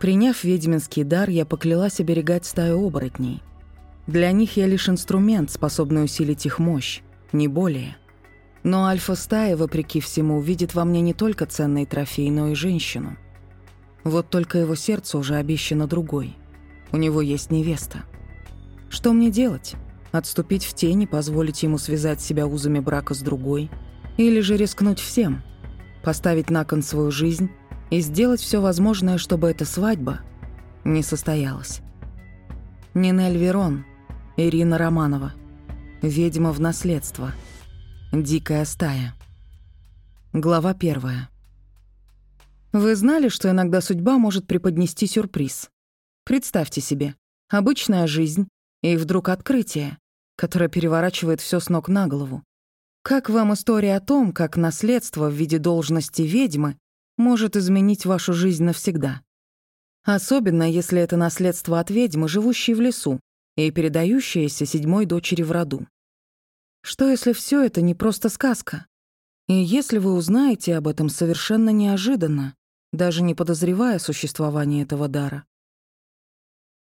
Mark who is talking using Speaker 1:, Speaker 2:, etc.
Speaker 1: Приняв ведьминский дар, я поклялась оберегать стаю оборотней. Для них я лишь инструмент, способный усилить их мощь, не более. Но альфа-стая, вопреки всему, видит во мне не только ценный трофей, но и женщину. Вот только его сердце уже обещано другой. У него есть невеста. Что мне делать? Отступить в тени, позволить ему связать себя узами брака с другой? Или же рискнуть всем? Поставить на кон свою жизнь и сделать все возможное, чтобы эта свадьба не состоялась. Нинель Верон, Ирина Романова, ведьма в наследство, дикая стая. Глава первая. Вы знали, что иногда судьба может преподнести сюрприз? Представьте себе, обычная жизнь и вдруг открытие, которое переворачивает все с ног на голову. Как вам история о том, как наследство в виде должности ведьмы может изменить вашу жизнь навсегда. Особенно, если это наследство от ведьмы, живущей в лесу и передающееся седьмой дочери в роду. Что, если все это не просто сказка? И если вы узнаете об этом совершенно неожиданно, даже не подозревая существование этого дара?